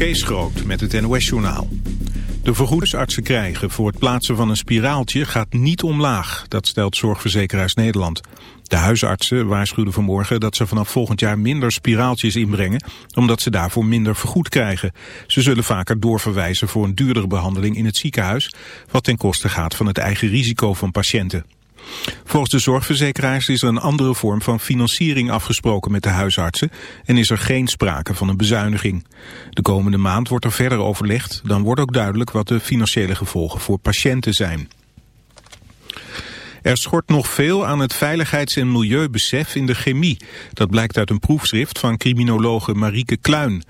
Kees Groot met het NOS-journaal. De vergoedingsartsen krijgen voor het plaatsen van een spiraaltje gaat niet omlaag. Dat stelt Zorgverzekeraars Nederland. De huisartsen waarschuwden vanmorgen dat ze vanaf volgend jaar minder spiraaltjes inbrengen, omdat ze daarvoor minder vergoed krijgen. Ze zullen vaker doorverwijzen voor een duurdere behandeling in het ziekenhuis, wat ten koste gaat van het eigen risico van patiënten. Volgens de zorgverzekeraars is er een andere vorm van financiering afgesproken met de huisartsen en is er geen sprake van een bezuiniging. De komende maand wordt er verder overlegd, dan wordt ook duidelijk wat de financiële gevolgen voor patiënten zijn. Er schort nog veel aan het veiligheids- en milieubesef in de chemie. Dat blijkt uit een proefschrift van criminologe Marieke Kluin.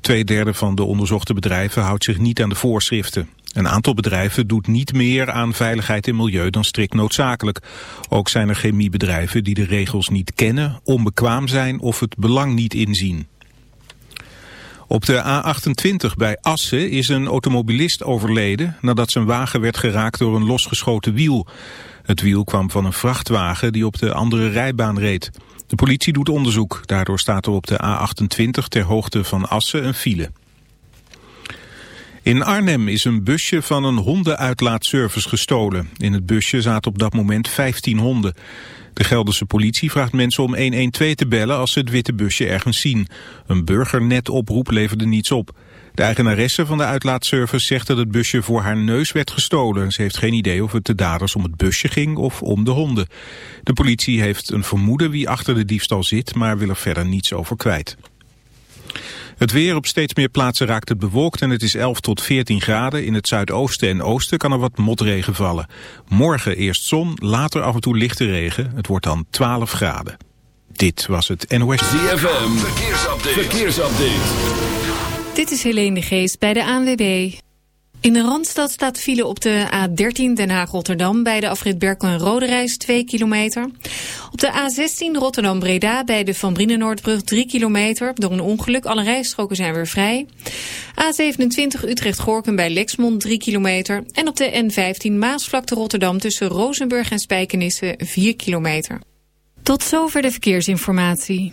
Tweederde van de onderzochte bedrijven houdt zich niet aan de voorschriften. Een aantal bedrijven doet niet meer aan veiligheid en milieu dan strikt noodzakelijk. Ook zijn er chemiebedrijven die de regels niet kennen, onbekwaam zijn of het belang niet inzien. Op de A28 bij Assen is een automobilist overleden nadat zijn wagen werd geraakt door een losgeschoten wiel. Het wiel kwam van een vrachtwagen die op de andere rijbaan reed. De politie doet onderzoek. Daardoor staat er op de A28 ter hoogte van Assen een file. In Arnhem is een busje van een hondenuitlaatservice gestolen. In het busje zaten op dat moment 15 honden. De Gelderse politie vraagt mensen om 112 te bellen als ze het witte busje ergens zien. Een burgernetoproep leverde niets op. De eigenaresse van de uitlaatservice zegt dat het busje voor haar neus werd gestolen. Ze heeft geen idee of het de daders om het busje ging of om de honden. De politie heeft een vermoeden wie achter de diefstal zit, maar wil er verder niets over kwijt. Het weer op steeds meer plaatsen raakt het bewolkt en het is 11 tot 14 graden. In het zuidoosten en oosten kan er wat motregen vallen. Morgen eerst zon, later af en toe lichte regen. Het wordt dan 12 graden. Dit was het NOS. ZFM, verkeersupdate. verkeersupdate. Dit is Helene de Geest bij de ANWB. In de Randstad staat file op de A13 Den Haag-Rotterdam... bij de afrit Berkel en Roderijs 2 kilometer. Op de A16 Rotterdam-Breda bij de Van Brienenoordbrug 3 kilometer... door een ongeluk. Alle rijstroken zijn weer vrij. A27 Utrecht-Gorkum bij Lexmond 3 kilometer. En op de N15 Maasvlakte Rotterdam tussen Rozenburg en Spijkenisse 4 kilometer. Tot zover de verkeersinformatie.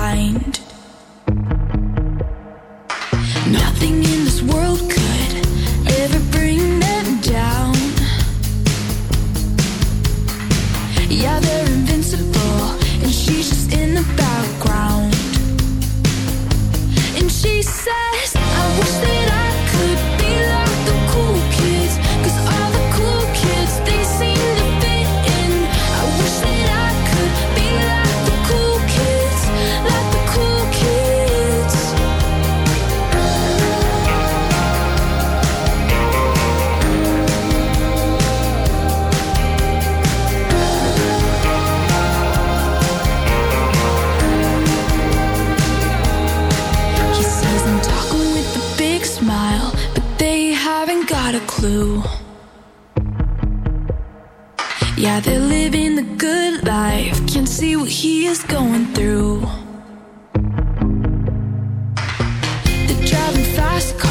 just call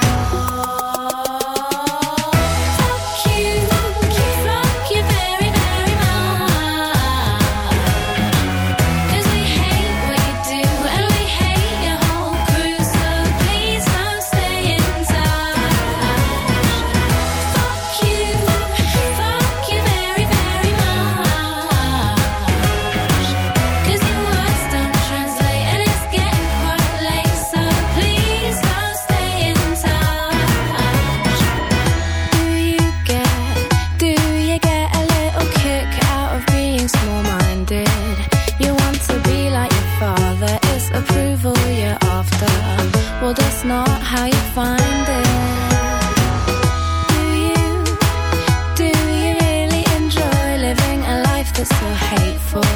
it's so hateful.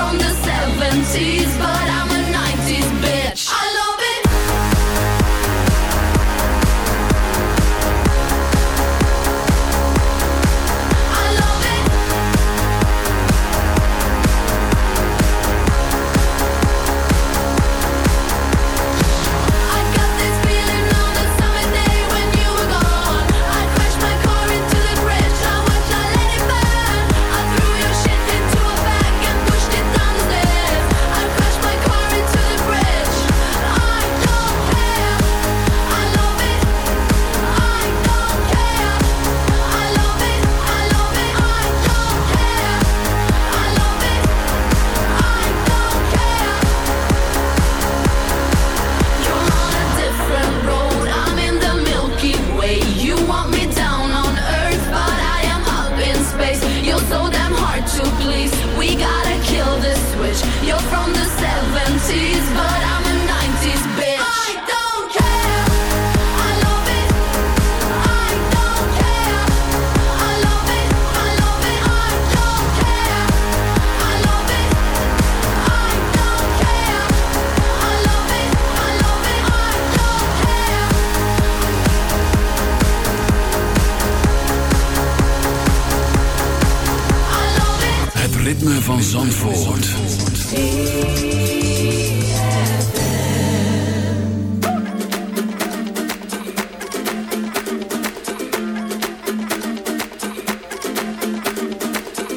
from the 70s, but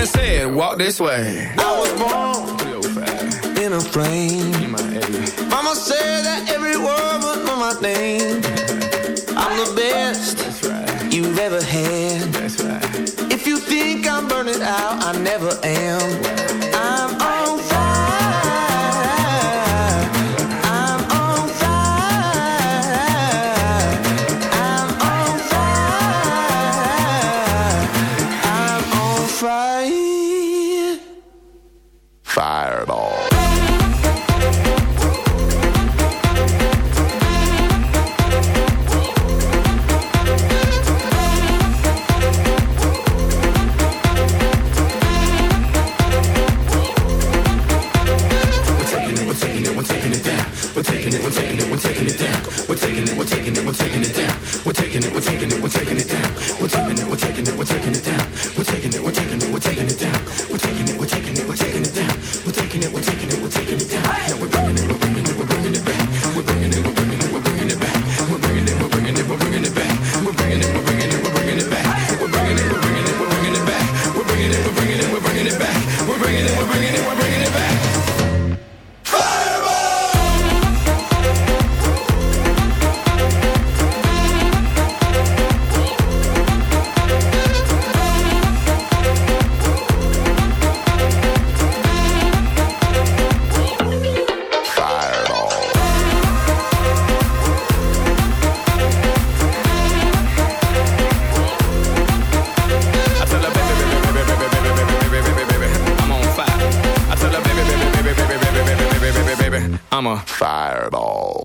and said, walk this way. I was born in a frame. Mama said that every word was my name. I'm the best right. you've ever had. Right. If you think I'm burning out, I never am. I'm a fireball.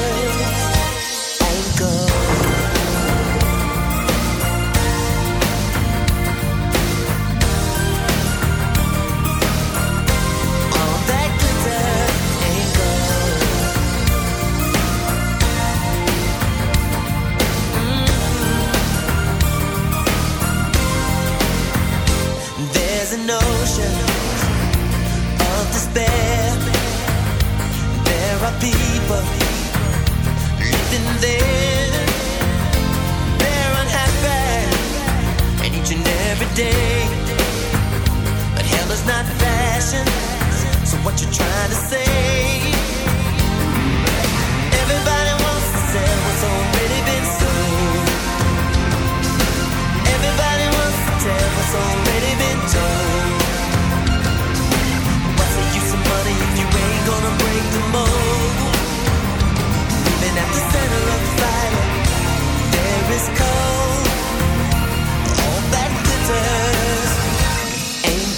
day. But hell is not fashion, so what you trying to say? Everybody wants to sell what's already been sold. Everybody wants to tell what's already been told. What's the use of money if you ain't gonna break the mold? Even at the center of the fire, there is cold.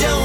go.